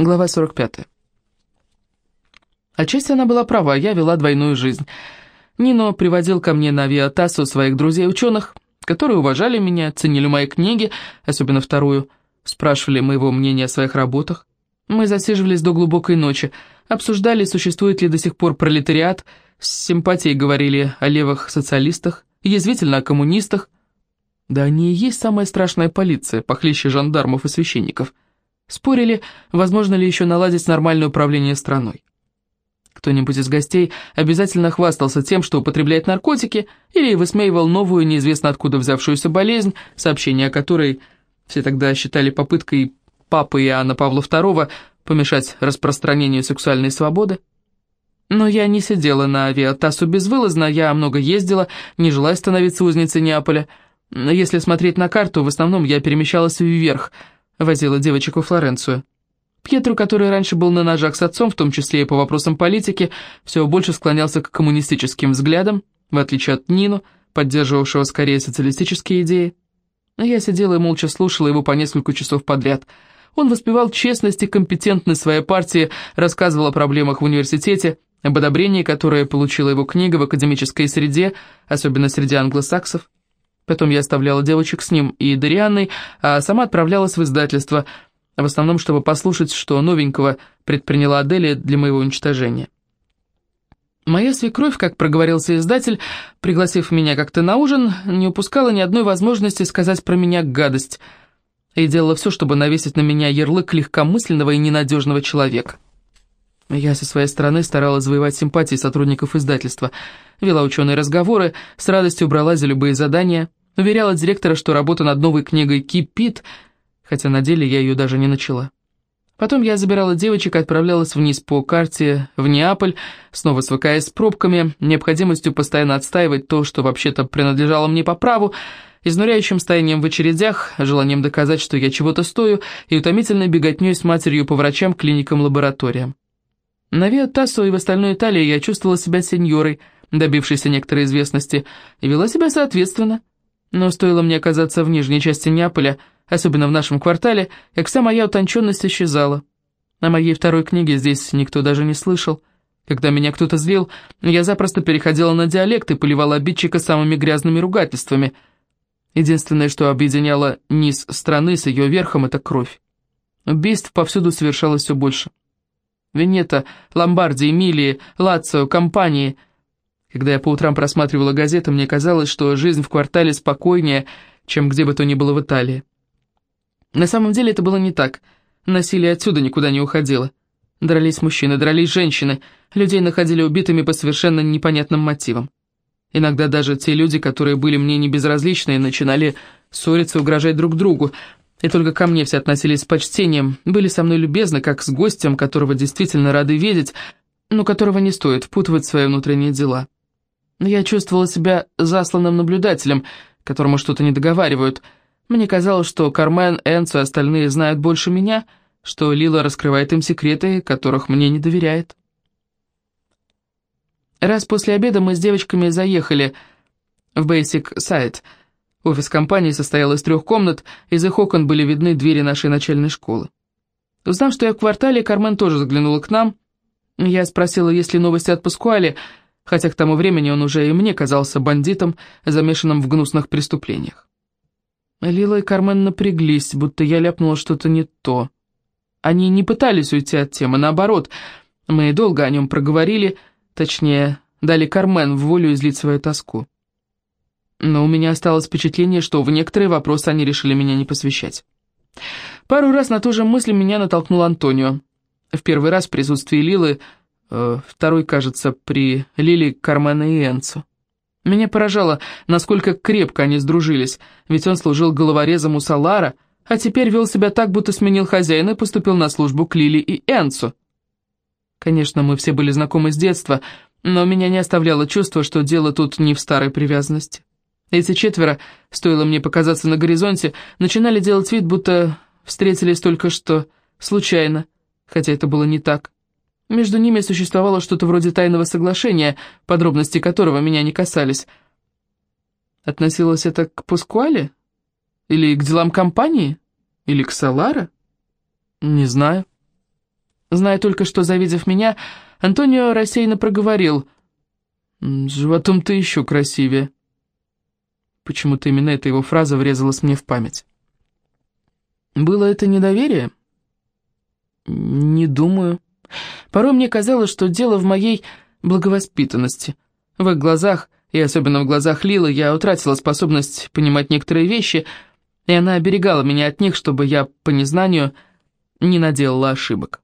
Глава 45. Отчасти она была права, я вела двойную жизнь. Нино приводил ко мне на авиатассу своих друзей-ученых, которые уважали меня, ценили мои книги, особенно вторую, спрашивали моего мнения о своих работах. Мы засиживались до глубокой ночи, обсуждали, существует ли до сих пор пролетариат, с симпатией говорили о левых социалистах, язвительно о коммунистах. Да они и есть самая страшная полиция, похлеще жандармов и священников – Спорили, возможно ли еще наладить нормальное управление страной. Кто-нибудь из гостей обязательно хвастался тем, что употребляет наркотики, или высмеивал новую, неизвестно откуда взявшуюся болезнь, сообщение о которой все тогда считали попыткой папы Иоанна Павла II помешать распространению сексуальной свободы. Но я не сидела на авиатассу безвылазно, я много ездила, не желая становиться узницей Неаполя. Если смотреть на карту, в основном я перемещалась вверх – возила девочек во Флоренцию. Пьетро, который раньше был на ножах с отцом, в том числе и по вопросам политики, все больше склонялся к коммунистическим взглядам, в отличие от Нину, поддерживавшего скорее социалистические идеи. Я сидела и молча слушала его по несколько часов подряд. Он воспевал честность и компетентность своей партии, рассказывал о проблемах в университете, об одобрении, которое получила его книга в академической среде, особенно среди англосаксов. Потом я оставляла девочек с ним и Дарианной, а сама отправлялась в издательство, в основном, чтобы послушать, что новенького предприняла Аделия для моего уничтожения. Моя свекровь, как проговорился издатель, пригласив меня как-то на ужин, не упускала ни одной возможности сказать про меня гадость и делала все, чтобы навесить на меня ярлык легкомысленного и ненадежного человека. Я со своей стороны старалась завоевать симпатии сотрудников издательства, вела ученые разговоры, с радостью брала за любые задания – Уверяла директора, что работа над новой книгой кипит, хотя на деле я ее даже не начала. Потом я забирала девочек и отправлялась вниз по карте в Неаполь, снова свыкаясь с пробками, необходимостью постоянно отстаивать то, что вообще-то принадлежало мне по праву, изнуряющим стоянием в очередях, желанием доказать, что я чего-то стою, и утомительной беготней с матерью по врачам, клиникам, лабораториям. На Тассо и в остальной Италии я чувствовала себя сеньорой, добившейся некоторой известности, и вела себя соответственно – но стоило мне оказаться в нижней части Неаполя, особенно в нашем квартале, как вся моя утонченность исчезала. О моей второй книге здесь никто даже не слышал. Когда меня кто-то злил, я запросто переходила на диалект и поливала обидчика самыми грязными ругательствами. Единственное, что объединяло низ страны с ее верхом, это кровь. Убийств повсюду совершалось все больше. Венета, Ломбардия, Эмилии, Лацио, компании — когда я по утрам просматривала газеты, мне казалось, что жизнь в квартале спокойнее, чем где бы то ни было в Италии. На самом деле это было не так. Насилие отсюда никуда не уходило. Дрались мужчины, дрались женщины, людей находили убитыми по совершенно непонятным мотивам. Иногда даже те люди, которые были мне не безразличны, начинали ссориться, угрожать друг другу, и только ко мне все относились с почтением, были со мной любезны, как с гостем, которого действительно рады видеть, но которого не стоит впутывать в свои внутренние дела. Я чувствовала себя засланным наблюдателем, которому что-то не договаривают. Мне казалось, что Кармен, Энцо и остальные знают больше меня, что Лила раскрывает им секреты, которых мне не доверяет. Раз после обеда мы с девочками заехали в Basic Site. Офис компании состоял из трех комнат, из их окон были видны двери нашей начальной школы. Узнав, что я в квартале, Кармен тоже заглянула к нам. Я спросила, есть ли новости от Паскуали, хотя к тому времени он уже и мне казался бандитом, замешанным в гнусных преступлениях. Лила и Кармен напряглись, будто я ляпнула что-то не то. Они не пытались уйти от темы, наоборот, мы долго о нем проговорили, точнее, дали Кармен в волю излить свою тоску. Но у меня осталось впечатление, что в некоторые вопросы они решили меня не посвящать. Пару раз на ту же мысль меня натолкнул Антонио. В первый раз в присутствии Лилы второй, кажется, при Лили, Кармена и Энцо. Меня поражало, насколько крепко они сдружились, ведь он служил головорезом у Салара, а теперь вел себя так, будто сменил хозяина и поступил на службу к Лили и Энцу. Конечно, мы все были знакомы с детства, но меня не оставляло чувство, что дело тут не в старой привязанности. Эти четверо, стоило мне показаться на горизонте, начинали делать вид, будто встретились только что, случайно, хотя это было не так. Между ними существовало что-то вроде тайного соглашения, подробности которого меня не касались. Относилось это к Пускуале? Или к делам компании? Или к Салара? Не знаю. Зная только, что, завидев меня, Антонио рассеянно проговорил. «С животом ты еще красивее». Почему-то именно эта его фраза врезалась мне в память. Было это недоверие? Не думаю. Порой мне казалось, что дело в моей благовоспитанности. В их глазах, и особенно в глазах Лилы, я утратила способность понимать некоторые вещи, и она оберегала меня от них, чтобы я, по незнанию, не наделала ошибок.